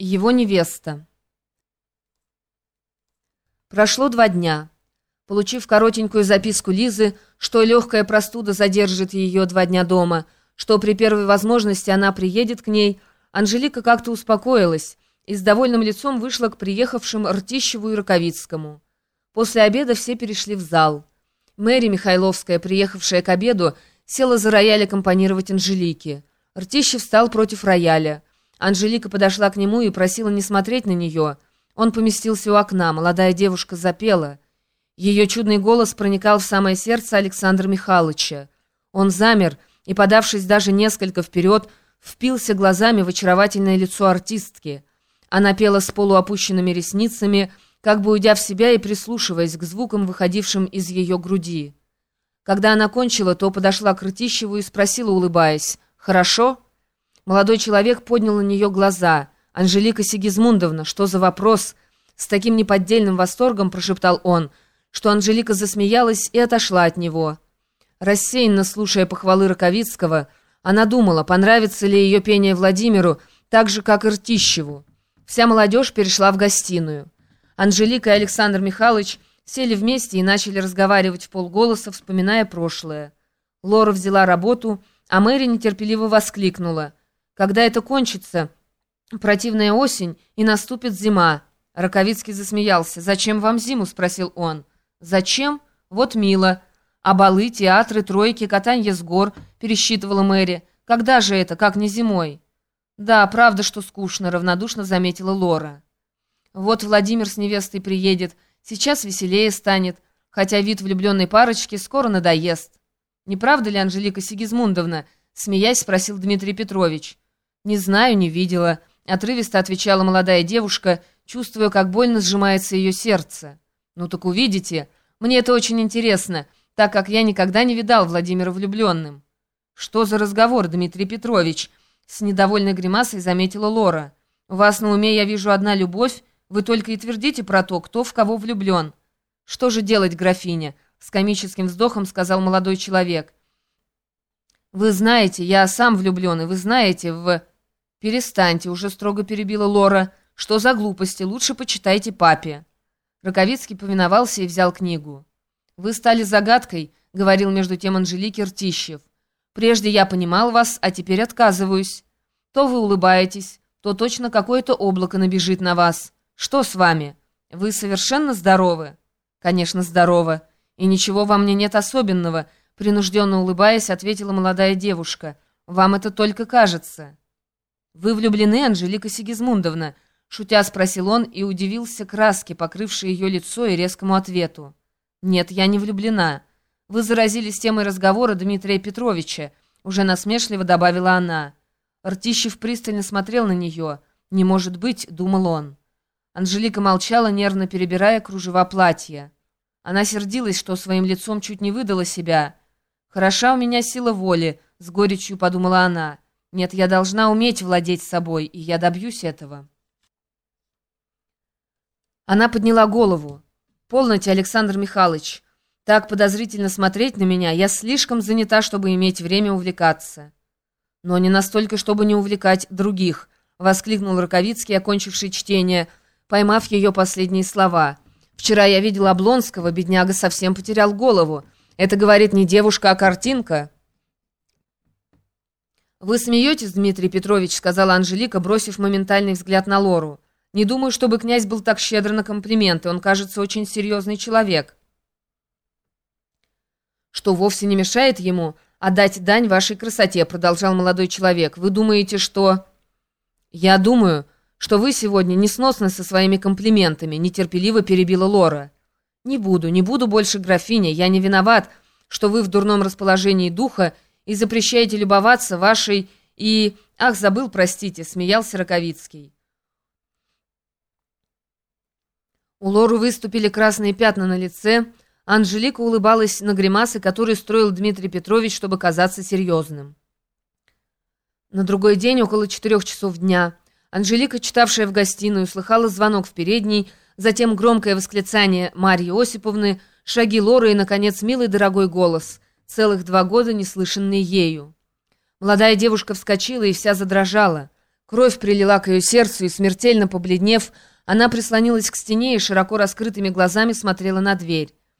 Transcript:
Его невеста. Прошло два дня. Получив коротенькую записку Лизы, что легкая простуда задержит ее два дня дома, что при первой возможности она приедет к ней, Анжелика как-то успокоилась и с довольным лицом вышла к приехавшим Ртищеву и Раковицкому. После обеда все перешли в зал. Мэри Михайловская, приехавшая к обеду, села за рояль аккомпанировать Анжелике. Ртищев встал против рояля. Анжелика подошла к нему и просила не смотреть на нее. Он поместился у окна, молодая девушка запела. Ее чудный голос проникал в самое сердце Александра Михайловича. Он замер и, подавшись даже несколько вперед, впился глазами в очаровательное лицо артистки. Она пела с полуопущенными ресницами, как бы уйдя в себя и прислушиваясь к звукам, выходившим из ее груди. Когда она кончила, то подошла к Ртищеву и спросила, улыбаясь, «Хорошо?» Молодой человек поднял на нее глаза. «Анжелика Сигизмундовна, что за вопрос?» С таким неподдельным восторгом прошептал он, что Анжелика засмеялась и отошла от него. Рассеянно слушая похвалы Раковицкого, она думала, понравится ли ее пение Владимиру так же, как и Ртищеву. Вся молодежь перешла в гостиную. Анжелика и Александр Михайлович сели вместе и начали разговаривать в полголоса, вспоминая прошлое. Лора взяла работу, а Мэри нетерпеливо воскликнула — когда это кончится, противная осень, и наступит зима. Раковицкий засмеялся. «Зачем вам зиму?» — спросил он. «Зачем? Вот мило. А балы, театры, тройки, катанье с гор», — пересчитывала Мэри. «Когда же это, как не зимой?» «Да, правда, что скучно», — равнодушно заметила Лора. «Вот Владимир с невестой приедет. Сейчас веселее станет, хотя вид влюбленной парочки скоро надоест». «Не правда ли, Анжелика Сигизмундовна?» — смеясь спросил Дмитрий Петрович. «Не знаю, не видела», — отрывисто отвечала молодая девушка, чувствуя, как больно сжимается ее сердце. «Ну так увидите. Мне это очень интересно, так как я никогда не видал Владимира влюбленным». «Что за разговор, Дмитрий Петрович?» — с недовольной гримасой заметила Лора. «У вас на уме, я вижу, одна любовь. Вы только и твердите про то, кто в кого влюблен». «Что же делать, графиня?» — с комическим вздохом сказал молодой человек. «Вы знаете, я сам влюблен, и вы знаете в...» «Перестаньте», — уже строго перебила Лора. «Что за глупости? Лучше почитайте папе». Раковицкий повиновался и взял книгу. «Вы стали загадкой», — говорил между тем Анжелике Ртищев. «Прежде я понимал вас, а теперь отказываюсь. То вы улыбаетесь, то точно какое-то облако набежит на вас. Что с вами? Вы совершенно здоровы?» «Конечно, здорово. И ничего во мне нет особенного», — принужденно улыбаясь, ответила молодая девушка. «Вам это только кажется». «Вы влюблены, Анжелика Сигизмундовна?» Шутя спросил он и удивился краске, покрывшей ее лицо и резкому ответу. «Нет, я не влюблена. Вы заразились темой разговора Дмитрия Петровича», уже насмешливо добавила она. Ртищев пристально смотрел на нее. «Не может быть», — думал он. Анжелика молчала, нервно перебирая кружева платья. Она сердилась, что своим лицом чуть не выдала себя. «Хороша у меня сила воли», — с горечью подумала она. Нет, я должна уметь владеть собой, и я добьюсь этого. Она подняла голову. «Полноте, Александр Михайлович. Так подозрительно смотреть на меня. Я слишком занята, чтобы иметь время увлекаться». «Но не настолько, чтобы не увлекать других», — воскликнул Раковицкий, окончивший чтение, поймав ее последние слова. «Вчера я видел Облонского, бедняга совсем потерял голову. Это, говорит, не девушка, а картинка». «Вы смеетесь, Дмитрий Петрович», — сказала Анжелика, бросив моментальный взгляд на Лору. «Не думаю, чтобы князь был так щедр на комплименты. Он, кажется, очень серьезный человек». «Что вовсе не мешает ему отдать дань вашей красоте», — продолжал молодой человек. «Вы думаете, что...» «Я думаю, что вы сегодня несносны со своими комплиментами», — нетерпеливо перебила Лора. «Не буду, не буду больше графиня. Я не виноват, что вы в дурном расположении духа и запрещаете любоваться вашей и... Ах, забыл, простите, смеялся Раковицкий. У Лору выступили красные пятна на лице. Анжелика улыбалась на гримасы, которые строил Дмитрий Петрович, чтобы казаться серьезным. На другой день, около четырех часов дня, Анжелика, читавшая в гостиную, слыхала звонок в передней, затем громкое восклицание Марьи Осиповны, шаги Лоры и, наконец, милый дорогой голос — целых два года не слышанный ею. Молодая девушка вскочила и вся задрожала. Кровь прилила к ее сердцу, и, смертельно побледнев, она прислонилась к стене и широко раскрытыми глазами смотрела на дверь.